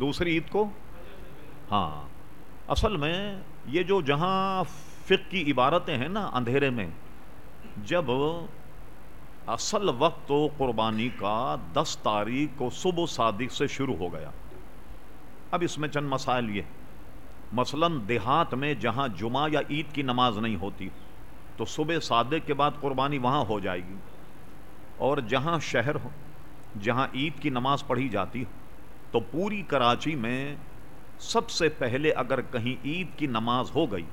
دوسری عید کو؟ ہاں۔ اصل میں یہ جو جہاں فقہ کی عبارتیں ہیں نا اندھیرے میں، جب اصل وقت تو قربانی کا دس تاریخ کو صبح صادق سے شروع ہو گیا۔ اب اس میں چند مسائل یہ۔ مثلا دیہات میں جہاں جمعہ یا عید کی نماز نہیں ہوتی، تو صبح صادق کے بعد قربانی وہاں ہو جائے گی۔ اور جہاں شہر ہو، جہاں عید کی نماز پڑھی جاتی ہو تو پوری کراچی میں سب سے پہلے اگر کہیں عید کی نماز ہو گئی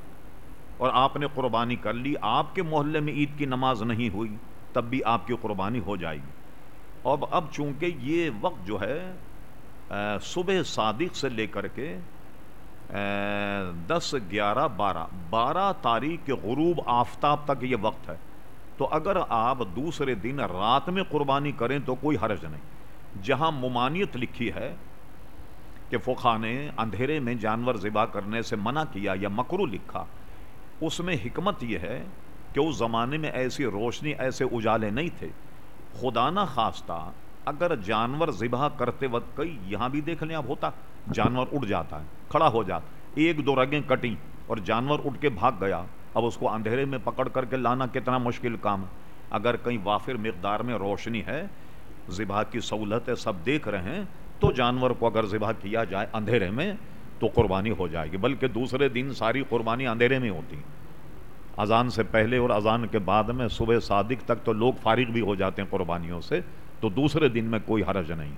اور آپ نے قربانی کر لی، آپ کے محلے میں عید کی نماز نہیں ہوئی، تب بھی آپ کی قربانی ہو جائے گی۔ اور اب چونکہ یہ وقت جو ہے صبح صادق سے لے کر کے دس، گیارہ، بارہ بارہ تاریخ کے غروب آفتاب تک یہ وقت ہے۔ تو اگر آپ دوسرے دن رات میں قربانی کریں تو کوئی حرج نہیں۔ جہاں ممانیت لکھی ہے کہ فقہ نے اندھیرے میں جانور ذبح کرنے سے منع کیا یا مکرو لکھا، اس میں حکمت یہ ہے کہ اس زمانے میں ایسی روشنی، ایسے اجالے نہیں تھے۔ خدا نہ خواستہ اگر جانور ذبح کرتے وقت کئی، یہاں بھی دیکھ لیں اب ہوتا، جانور اڑ جاتا ہے، کھڑا ہو جاتا ایک دو رگیں کٹیں اور جانور اٹھ کے بھاگ گیا، اب اس کو اندھیرے میں پکڑ کر کے لانا کتنا مشکل کام اگر کہیں وافر مقدار میں روشنی ہے ذبح کی سہولت ہے سب دیکھ رہے ہیں، تو جانور کو اگر ذبح کیا جائے اندھیرے میں، تو قربانی ہو جائے گی۔ بلکہ دوسرے دن ساری قربانی اندھیرے میں ہوتی۔ اذان سے پہلے اور اذان کے بعد میں صبح صادق تک تو لوگ فارغ بھی ہو جاتے ہیں قربانیوں سے، تو دوسرے دن میں کوئی حرج نہیں۔